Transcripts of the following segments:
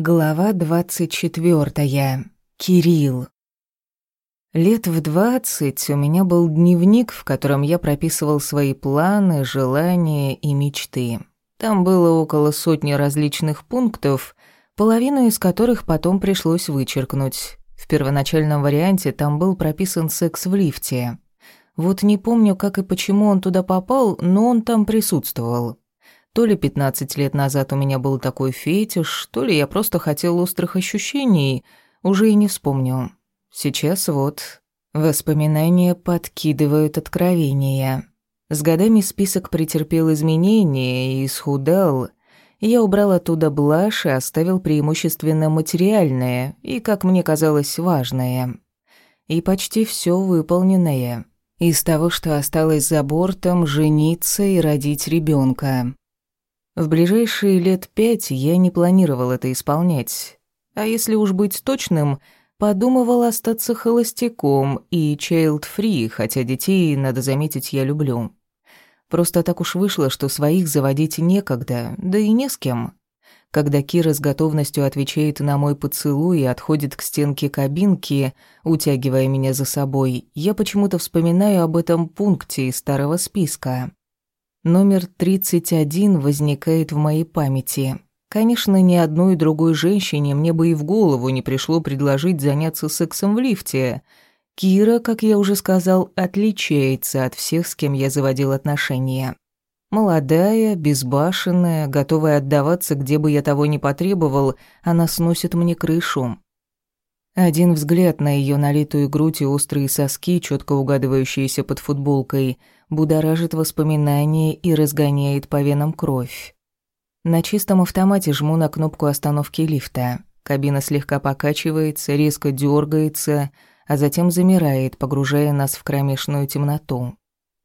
Глава двадцать четвёртая. Кирилл. Лет в двадцать у меня был дневник, в котором я прописывал свои планы, желания и мечты. Там было около сотни различных пунктов, половину из которых потом пришлось вычеркнуть. В первоначальном варианте там был прописан секс в лифте. Вот не помню, как и почему он туда попал, но он там присутствовал. То ли 15 лет назад у меня был такой фетиш, то ли я просто хотел острых ощущений, уже и не вспомню. Сейчас вот воспоминания подкидывают откровения. С годами список претерпел изменения и исхудал. Я убрал оттуда блаш и оставил преимущественно материальное и, как мне казалось, важное. И почти все выполненное. Из того, что осталось за бортом, жениться и родить ребенка. В ближайшие лет пять я не планировал это исполнять. А если уж быть точным, подумывал остаться холостяком и child-free, хотя детей, надо заметить, я люблю. Просто так уж вышло, что своих заводить некогда, да и не с кем. Когда Кира с готовностью отвечает на мой поцелуй и отходит к стенке кабинки, утягивая меня за собой, я почему-то вспоминаю об этом пункте из старого списка номер 31 возникает в моей памяти. Конечно, ни одной другой женщине мне бы и в голову не пришло предложить заняться сексом в лифте. Кира, как я уже сказал, отличается от всех, с кем я заводил отношения. Молодая, безбашенная, готовая отдаваться, где бы я того не потребовал, она сносит мне крышу. Один взгляд на ее налитую грудь и острые соски, четко угадывающиеся под футболкой – будоражит воспоминания и разгоняет по венам кровь. На чистом автомате жму на кнопку остановки лифта. Кабина слегка покачивается, резко дергается, а затем замирает, погружая нас в кромешную темноту.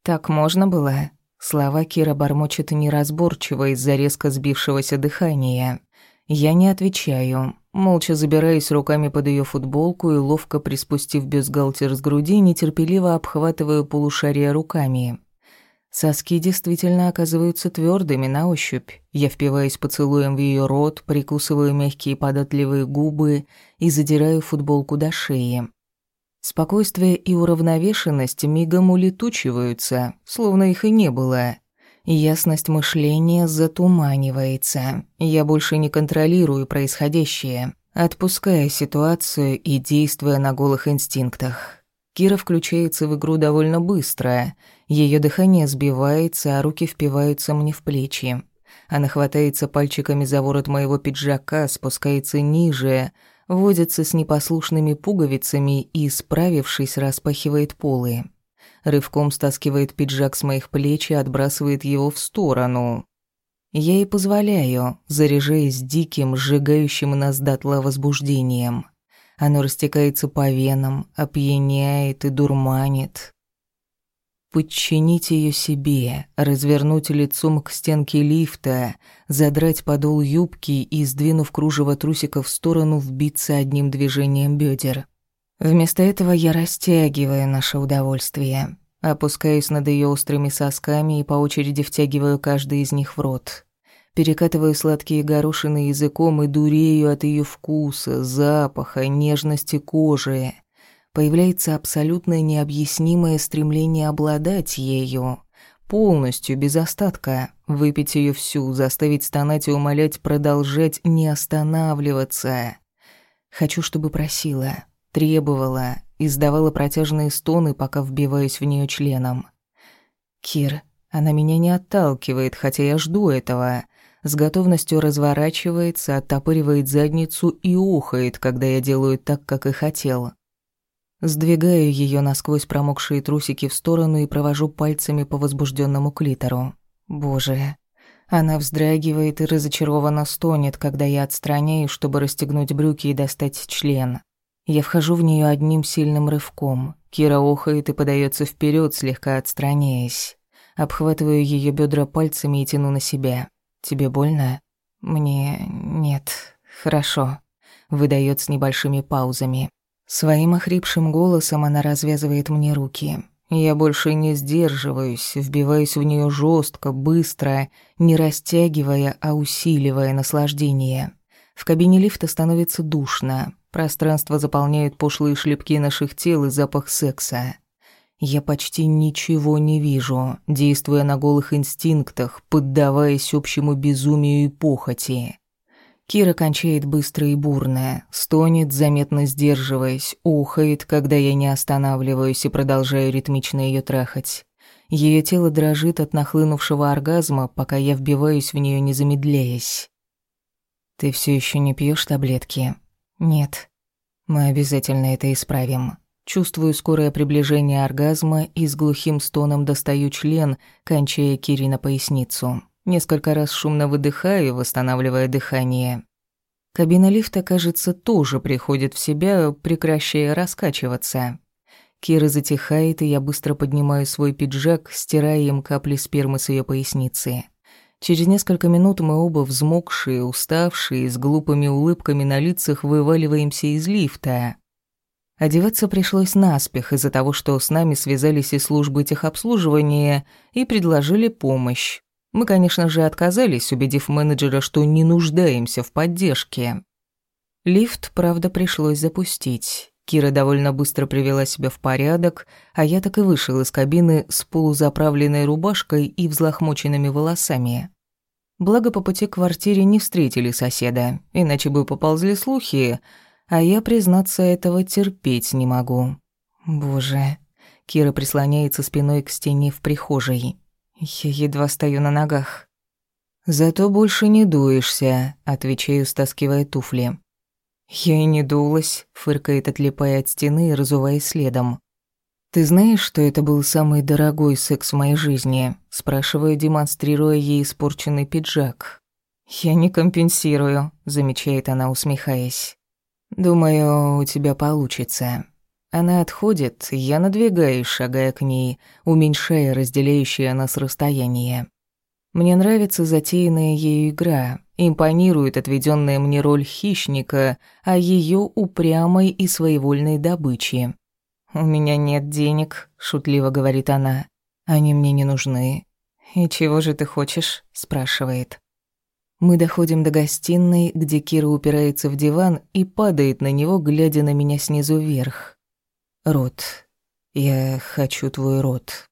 «Так можно было?» Слова Кира бормочет неразборчиво из-за резко сбившегося дыхания. «Я не отвечаю». Молча забираясь руками под ее футболку и ловко приспустив бюстгальтер с груди, нетерпеливо обхватываю полушария руками. Соски действительно оказываются твердыми на ощупь. Я впиваюсь поцелуем в ее рот, прикусываю мягкие податливые губы и задираю футболку до шеи. Спокойствие и уравновешенность мигом улетучиваются, словно их и не было. Ясность мышления затуманивается. Я больше не контролирую происходящее, отпуская ситуацию и действуя на голых инстинктах. Кира включается в игру довольно быстро. Ее дыхание сбивается, а руки впиваются мне в плечи. Она хватается пальчиками за ворот моего пиджака, спускается ниже, водится с непослушными пуговицами и, справившись, распахивает полы рывком стаскивает пиджак с моих плеч и отбрасывает его в сторону. Я и позволяю, заряжаясь диким, сжигающим нас дотла возбуждением. Оно растекается по венам, опьяняет и дурманит. Подчинить ее себе, развернуть лицом к стенке лифта, задрать подол юбки и, сдвинув кружево трусиков в сторону, вбиться одним движением бедер. Вместо этого я растягиваю наше удовольствие, опускаюсь над ее острыми сосками и по очереди втягиваю каждый из них в рот. Перекатываю сладкие горошины языком и дурею от ее вкуса, запаха, нежности кожи. Появляется абсолютно необъяснимое стремление обладать ею, полностью, без остатка, выпить ее всю, заставить стонать и умолять продолжать не останавливаться. Хочу, чтобы просила, требовала, издавала протяжные стоны, пока вбиваюсь в нее членом. «Кир, она меня не отталкивает, хотя я жду этого», с готовностью разворачивается, оттопыривает задницу и ухает, когда я делаю так, как и хотел. Сдвигаю ее насквозь промокшие трусики в сторону и провожу пальцами по возбужденному клитору. Боже. Она вздрагивает и разочарованно стонет, когда я отстраняю, чтобы расстегнуть брюки и достать член. Я вхожу в нее одним сильным рывком. Кира охает и подается вперед, слегка отстраняясь. Обхватываю ее бедра пальцами и тяну на себя. Тебе больно? Мне нет. Хорошо. Выдает с небольшими паузами. Своим охрипшим голосом она развязывает мне руки. Я больше не сдерживаюсь, вбиваюсь в нее жестко, быстро, не растягивая, а усиливая наслаждение. В кабине лифта становится душно. Пространство заполняют пошлые шлепки наших тел и запах секса. Я почти ничего не вижу, действуя на голых инстинктах, поддаваясь общему безумию и похоти. Кира кончает быстро и бурно, стонет, заметно сдерживаясь, ухает, когда я не останавливаюсь и продолжаю ритмично ее трахать. Ее тело дрожит от нахлынувшего оргазма, пока я вбиваюсь в нее, не замедляясь. «Ты все еще не пьешь таблетки?» Нет. Мы обязательно это исправим. Чувствую скорое приближение оргазма и с глухим стоном достаю член, кончая Кири на поясницу. Несколько раз шумно выдыхаю, восстанавливая дыхание. Кабина лифта, кажется, тоже приходит в себя, прекращая раскачиваться. Кира затихает, и я быстро поднимаю свой пиджак, стирая им капли спермы с ее поясницы. Через несколько минут мы оба взмокшие, уставшие, с глупыми улыбками на лицах вываливаемся из лифта. Одеваться пришлось наспех из-за того, что с нами связались и службы техобслуживания и предложили помощь. Мы, конечно же, отказались, убедив менеджера, что не нуждаемся в поддержке. Лифт, правда, пришлось запустить. Кира довольно быстро привела себя в порядок, а я так и вышел из кабины с полузаправленной рубашкой и взлохмоченными волосами. Благо, по пути к квартире не встретили соседа, иначе бы поползли слухи, а я, признаться, этого терпеть не могу. Боже. Кира прислоняется спиной к стене в прихожей. Я едва стою на ногах. «Зато больше не дуешься», — отвечаю, стаскивая туфли. «Я и не дулась», — фыркает, отлипая от стены и разувая следом. «Ты знаешь, что это был самый дорогой секс в моей жизни?» – спрашиваю, демонстрируя ей испорченный пиджак. «Я не компенсирую», – замечает она, усмехаясь. «Думаю, у тебя получится». Она отходит, я надвигаюсь, шагая к ней, уменьшая разделяющее нас расстояние. Мне нравится затеянная ею игра, импонирует отведенная мне роль хищника, а ее упрямой и своевольной добычи. «У меня нет денег», — шутливо говорит она. «Они мне не нужны». «И чего же ты хочешь?» — спрашивает. Мы доходим до гостиной, где Кира упирается в диван и падает на него, глядя на меня снизу вверх. «Рот. Я хочу твой рот».